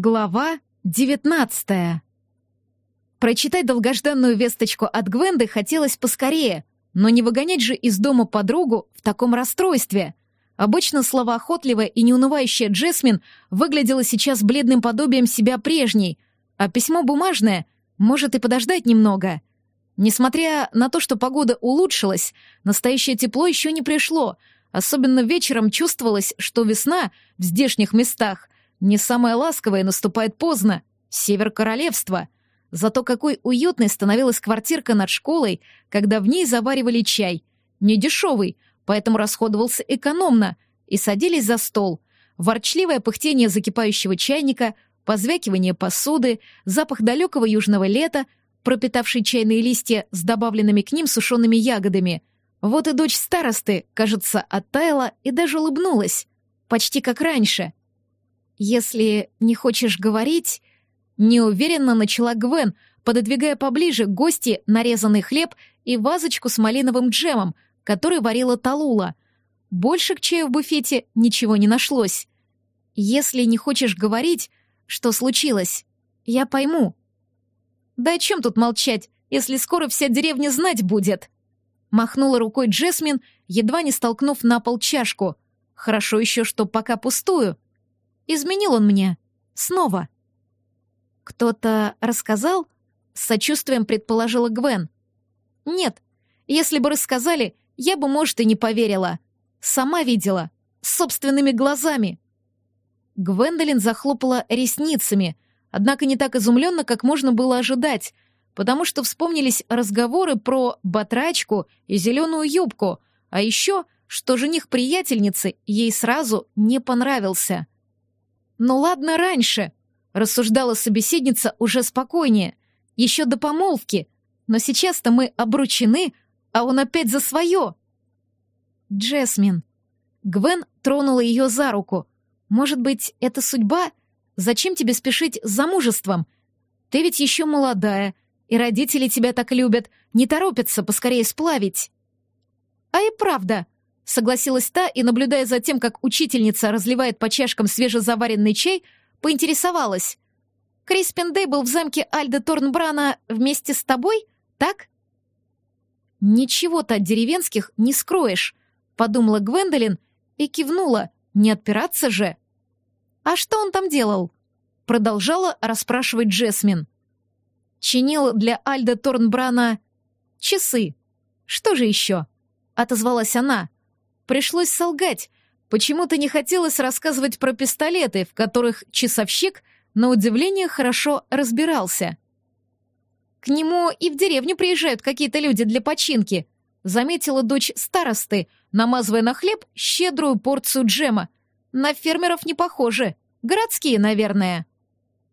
Глава девятнадцатая. Прочитать долгожданную весточку от Гвенды хотелось поскорее, но не выгонять же из дома подругу в таком расстройстве. Обычно словоохотливая и неунывающая Джесмин выглядела сейчас бледным подобием себя прежней, а письмо бумажное может и подождать немного. Несмотря на то, что погода улучшилась, настоящее тепло еще не пришло, особенно вечером чувствовалось, что весна в здешних местах — не самое ласковое наступает поздно. Север королевства. Зато какой уютной становилась квартирка над школой, когда в ней заваривали чай. Не дешевый, поэтому расходовался экономно. И садились за стол. Ворчливое пыхтение закипающего чайника, позвякивание посуды, запах далекого южного лета, пропитавший чайные листья с добавленными к ним сушеными ягодами. Вот и дочь старосты, кажется, оттаяла и даже улыбнулась. Почти как раньше — «Если не хочешь говорить...» Неуверенно начала Гвен, пододвигая поближе к гости нарезанный хлеб и вазочку с малиновым джемом, который варила Талула. Больше к чаю в буфете ничего не нашлось. «Если не хочешь говорить, что случилось, я пойму». «Да о чем тут молчать, если скоро вся деревня знать будет?» Махнула рукой Джесмин, едва не столкнув на пол чашку. «Хорошо еще, что пока пустую». Изменил он мне. Снова. Кто-то рассказал? С сочувствием предположила Гвен. Нет. Если бы рассказали, я бы, может, и не поверила. Сама видела. Собственными глазами. Гвендолин захлопала ресницами, однако не так изумленно, как можно было ожидать, потому что вспомнились разговоры про батрачку и зеленую юбку, а еще, что жених приятельницы ей сразу не понравился — «Ну ладно раньше», — рассуждала собеседница уже спокойнее, еще до помолвки, но сейчас-то мы обручены, а он опять за свое. Джесмин. Гвен тронула ее за руку. Может быть, это судьба? Зачем тебе спешить с замужеством? Ты ведь еще молодая, и родители тебя так любят, не торопятся поскорее сплавить. А и правда, Согласилась та и, наблюдая за тем, как учительница разливает по чашкам свежезаваренный чай, поинтересовалась. «Криспин Дэй был в замке Альда Торнбрана вместе с тобой, так?» «Ничего-то от деревенских не скроешь», — подумала Гвендолин и кивнула. «Не отпираться же». «А что он там делал?» — продолжала расспрашивать Джесмин. «Чинил для Альда Торнбрана часы. Что же еще?» — отозвалась она. Пришлось солгать. Почему-то не хотелось рассказывать про пистолеты, в которых часовщик, на удивление, хорошо разбирался. «К нему и в деревню приезжают какие-то люди для починки», заметила дочь старосты, намазывая на хлеб щедрую порцию джема. «На фермеров не похоже. Городские, наверное».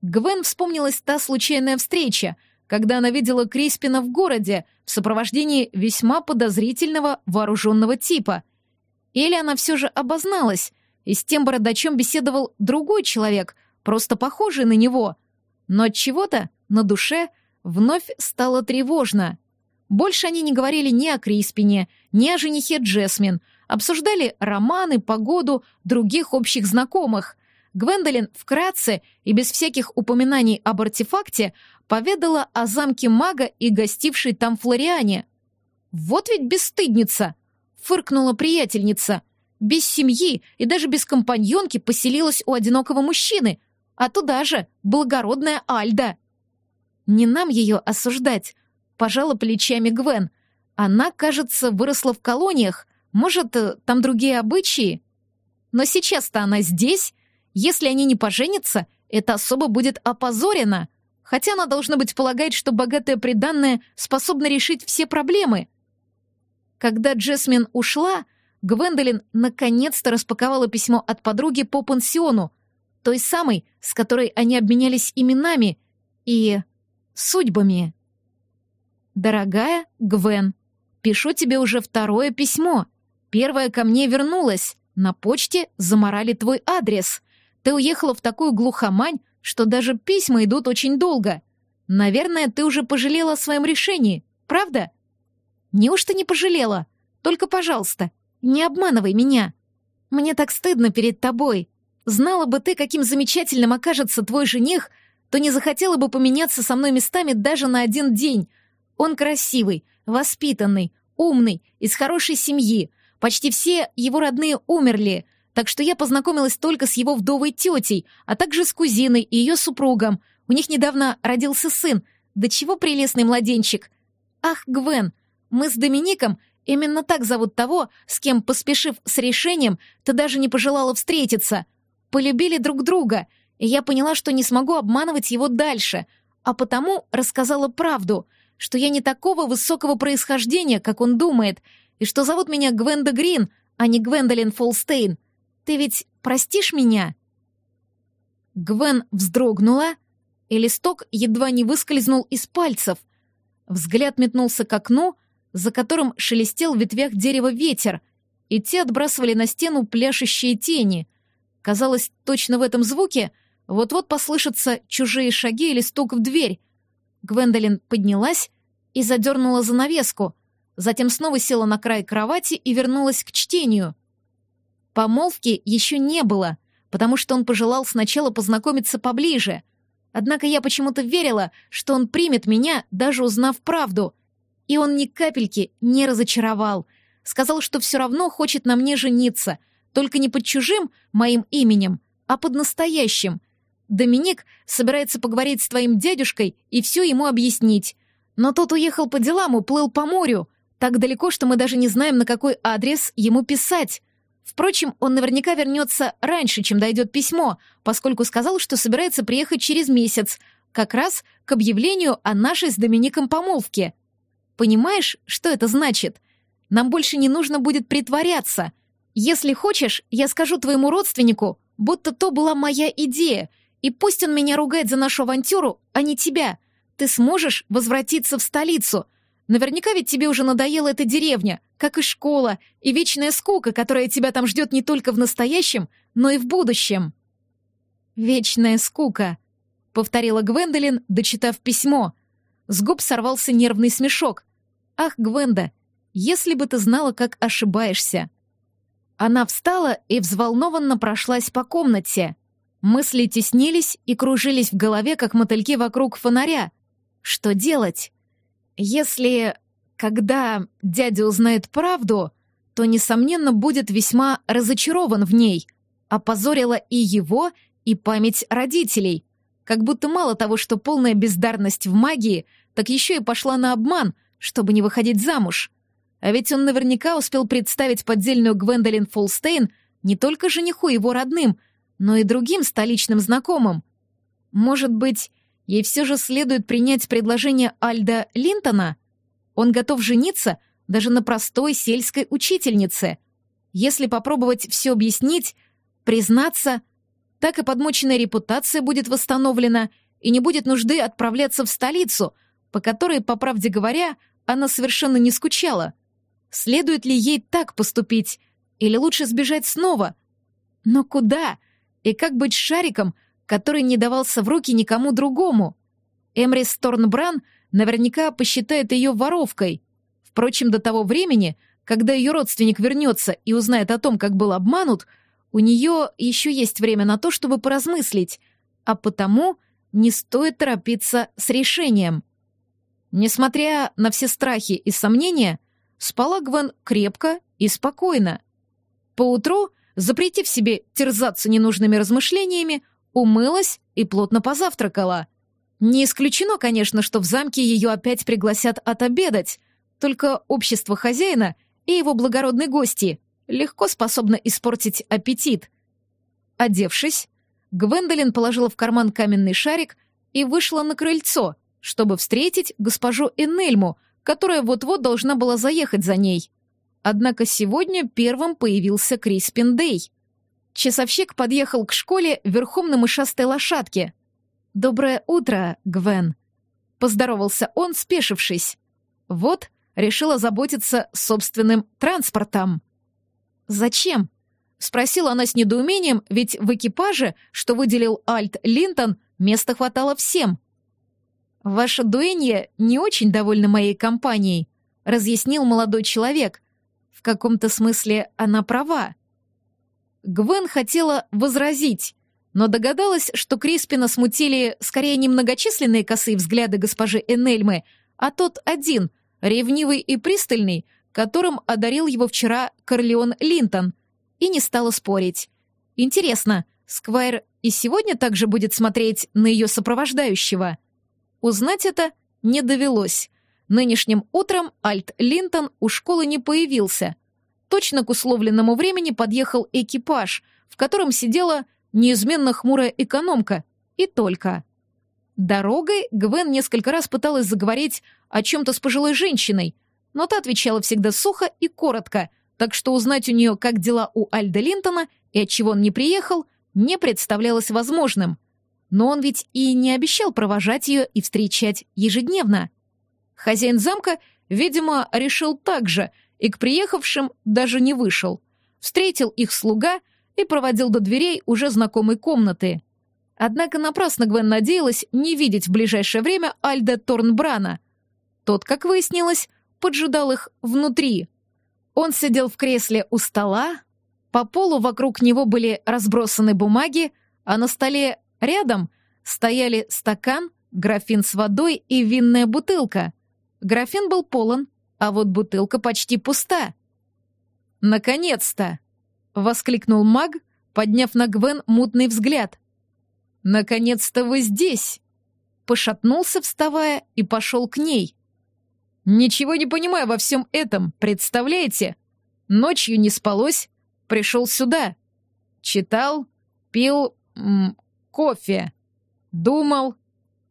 Гвен вспомнилась та случайная встреча, когда она видела Криспина в городе в сопровождении весьма подозрительного вооруженного типа — или она все же обозналась, и с тем бородачом беседовал другой человек, просто похожий на него. Но от чего-то на душе вновь стало тревожно. Больше они не говорили ни о Криспине, ни о женихе Джесмин, обсуждали романы, погоду, других общих знакомых. Гвендолин вкратце и без всяких упоминаний об артефакте поведала о замке мага и гостившей там Флориане. Вот ведь бесстыдница! Фыркнула приятельница. Без семьи и даже без компаньонки поселилась у одинокого мужчины, а туда же благородная Альда. Не нам ее осуждать, пожала плечами Гвен. Она, кажется, выросла в колониях, может, э, там другие обычаи? Но сейчас-то она здесь. Если они не поженятся, это особо будет опозорено. Хотя она, должна быть, полагать, что богатая приданная способна решить все проблемы. Когда Джесмин ушла, Гвендолин наконец-то распаковала письмо от подруги по пансиону, той самой, с которой они обменялись именами и судьбами. «Дорогая Гвен, пишу тебе уже второе письмо. Первое ко мне вернулось. На почте заморали твой адрес. Ты уехала в такую глухомань, что даже письма идут очень долго. Наверное, ты уже пожалела о своем решении, правда?» Неужто не пожалела? Только, пожалуйста, не обманывай меня. Мне так стыдно перед тобой. знала бы ты, каким замечательным окажется твой жених, то не захотела бы поменяться со мной местами даже на один день. Он красивый, воспитанный, умный, из хорошей семьи. Почти все его родные умерли, так что я познакомилась только с его вдовой тетей, а также с кузиной и ее супругом. У них недавно родился сын. Да чего прелестный младенчик. Ах, Гвен, мы с Домиником именно так зовут того, с кем, поспешив с решением, ты даже не пожелала встретиться. Полюбили друг друга, и я поняла, что не смогу обманывать его дальше, а потому рассказала правду, что я не такого высокого происхождения, как он думает, и что зовут меня Гвенда Грин, а не Гвендолин Фолстейн. Ты ведь простишь меня?» Гвен вздрогнула, и листок едва не выскользнул из пальцев. Взгляд метнулся к окну, за которым шелестел в ветвях дерева ветер, и те отбрасывали на стену пляшущие тени. Казалось, точно в этом звуке вот-вот послышатся чужие шаги или стук в дверь. Гвендолин поднялась и задернула занавеску, затем снова села на край кровати и вернулась к чтению. Помолвки еще не было, потому что он пожелал сначала познакомиться поближе — Однако я почему-то верила, что он примет меня, даже узнав правду. И он ни капельки не разочаровал. Сказал, что все равно хочет на мне жениться, только не под чужим моим именем, а под настоящим. Доминик собирается поговорить с твоим дядюшкой и все ему объяснить. Но тот уехал по делам, уплыл по морю. Так далеко, что мы даже не знаем, на какой адрес ему писать. Впрочем, он наверняка вернется раньше, чем дойдет письмо, поскольку сказал, что собирается приехать через месяц, как раз к объявлению о нашей с Домиником помолвке. Понимаешь, что это значит? Нам больше не нужно будет притворяться. Если хочешь, я скажу твоему родственнику, будто то была моя идея, и пусть он меня ругает за нашу авантюру, а не тебя. Ты сможешь возвратиться в столицу — Наверняка ведь тебе уже надоела эта деревня, как и школа, и вечная скука, которая тебя там ждет не только в настоящем, но и в будущем». «Вечная скука», — повторила Гвендолин, дочитав письмо. С губ сорвался нервный смешок. «Ах, Гвенда, если бы ты знала, как ошибаешься!» Она встала и взволнованно прошлась по комнате. Мысли теснились и кружились в голове, как мотыльки вокруг фонаря. Что делать? Если, когда дядя узнает правду, то, несомненно, будет весьма разочарован в ней, опозорила и его, и память родителей. Как будто мало того, что полная бездарность в магии, так еще и пошла на обман, чтобы не выходить замуж. А ведь он наверняка успел представить поддельную Гвендолин Фолстейн не только жениху его родным, но и другим столичным знакомым. Может быть, Ей все же следует принять предложение Альда Линтона. Он готов жениться даже на простой сельской учительнице. Если попробовать все объяснить, признаться, так и подмоченная репутация будет восстановлена, и не будет нужды отправляться в столицу, по которой, по правде говоря, она совершенно не скучала. Следует ли ей так поступить, или лучше сбежать снова? Но куда? И как быть с шариком — который не давался в руки никому другому. Эмрис Торнбран наверняка посчитает ее воровкой. Впрочем, до того времени, когда ее родственник вернется и узнает о том, как был обманут, у нее еще есть время на то, чтобы поразмыслить, а потому не стоит торопиться с решением. Несмотря на все страхи и сомнения, спала Гвен крепко и спокойно. Поутру, запретив себе терзаться ненужными размышлениями, умылась и плотно позавтракала. Не исключено, конечно, что в замке ее опять пригласят отобедать, только общество хозяина и его благородные гости легко способно испортить аппетит. Одевшись, Гвендолин положила в карман каменный шарик и вышла на крыльцо, чтобы встретить госпожу Энельму, которая вот-вот должна была заехать за ней. Однако сегодня первым появился Криспин Дэй. Часовщик подъехал к школе верхом на мышастой лошадке. «Доброе утро, Гвен!» Поздоровался он, спешившись. Вот, решила заботиться собственным транспортом. «Зачем?» — спросила она с недоумением, ведь в экипаже, что выделил Альт Линтон, места хватало всем. «Ваша дуэнья не очень довольна моей компанией», — разъяснил молодой человек. «В каком-то смысле она права». Гвен хотела возразить, но догадалась, что Криспина смутили скорее не многочисленные косые взгляды госпожи Энельмы, а тот один, ревнивый и пристальный, которым одарил его вчера Корлеон Линтон, и не стала спорить. Интересно, Сквайр и сегодня также будет смотреть на ее сопровождающего? Узнать это не довелось. Нынешним утром Альт Линтон у школы не появился. Точно к условленному времени подъехал экипаж, в котором сидела неизменно хмурая экономка, и только. Дорогой Гвен несколько раз пыталась заговорить о чем-то с пожилой женщиной, но та отвечала всегда сухо и коротко, так что узнать у нее, как дела у Альда Линтона и от чего он не приехал, не представлялось возможным. Но он ведь и не обещал провожать ее и встречать ежедневно. Хозяин замка, видимо, решил так же, и к приехавшим даже не вышел. Встретил их слуга — и проводил до дверей уже знакомой комнаты. Однако напрасно Гвен надеялась не видеть в ближайшее время Альда Торнбрана. Тот, как выяснилось, поджидал их внутри. Он сидел в кресле у стола, по полу вокруг него были разбросаны бумаги, а на столе рядом стояли стакан, графин с водой и винная бутылка. Графин был полон, а вот бутылка почти пуста. «Наконец-то!» воскликнул маг, подняв на Гвен мутный взгляд. «Наконец-то вы здесь!» Пошатнулся, вставая, и пошел к ней. «Ничего не понимаю во всем этом, представляете? Ночью не спалось, пришел сюда. Читал, пил м, кофе, думал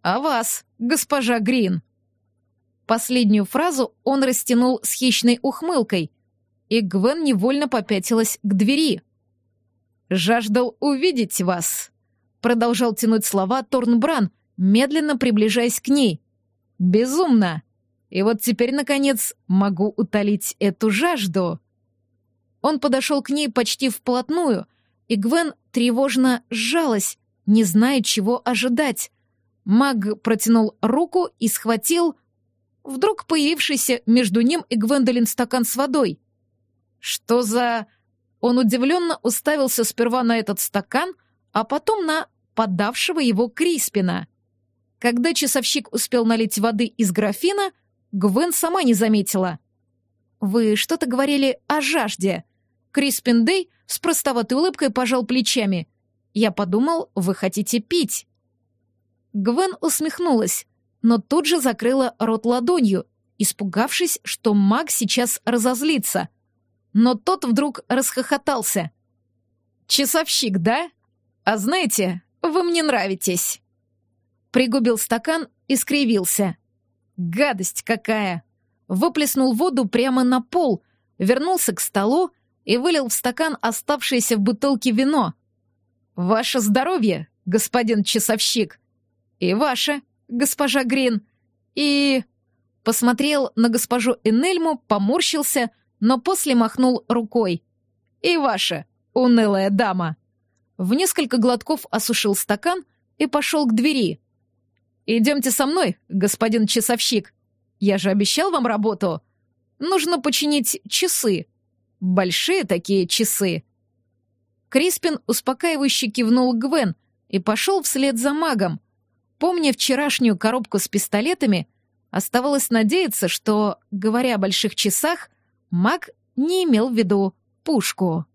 о вас, госпожа Грин». Последнюю фразу он растянул с хищной ухмылкой, и Гвен невольно попятилась к двери. «Жаждал увидеть вас», — продолжал тянуть слова Торнбран, медленно приближаясь к ней. «Безумно! И вот теперь, наконец, могу утолить эту жажду». Он подошел к ней почти вплотную, и Гвен тревожно сжалась, не зная, чего ожидать. Маг протянул руку и схватил вдруг появившийся между ним и Гвендолин стакан с водой. «Что за...» Он удивленно уставился сперва на этот стакан, а потом на подавшего его Криспина. Когда часовщик успел налить воды из графина, Гвен сама не заметила. «Вы что-то говорили о жажде». Криспин Дэй с простоватой улыбкой пожал плечами. «Я подумал, вы хотите пить». Гвен усмехнулась, но тут же закрыла рот ладонью, испугавшись, что маг сейчас разозлится — но тот вдруг расхохотался. «Часовщик, да? А знаете, вы мне нравитесь!» Пригубил стакан и скривился. «Гадость какая!» Выплеснул воду прямо на пол, вернулся к столу и вылил в стакан оставшееся в бутылке вино. «Ваше здоровье, господин часовщик!» «И ваше, госпожа Грин!» «И...» Посмотрел на госпожу Энельму, поморщился, но после махнул рукой. «И ваша, унылая дама!» В несколько глотков осушил стакан и пошел к двери. «Идемте со мной, господин часовщик. Я же обещал вам работу. Нужно починить часы. Большие такие часы». Криспин успокаивающе кивнул Гвен и пошел вслед за магом. Помня вчерашнюю коробку с пистолетами, оставалось надеяться, что, говоря о больших часах, Маг не имел в виду пушку.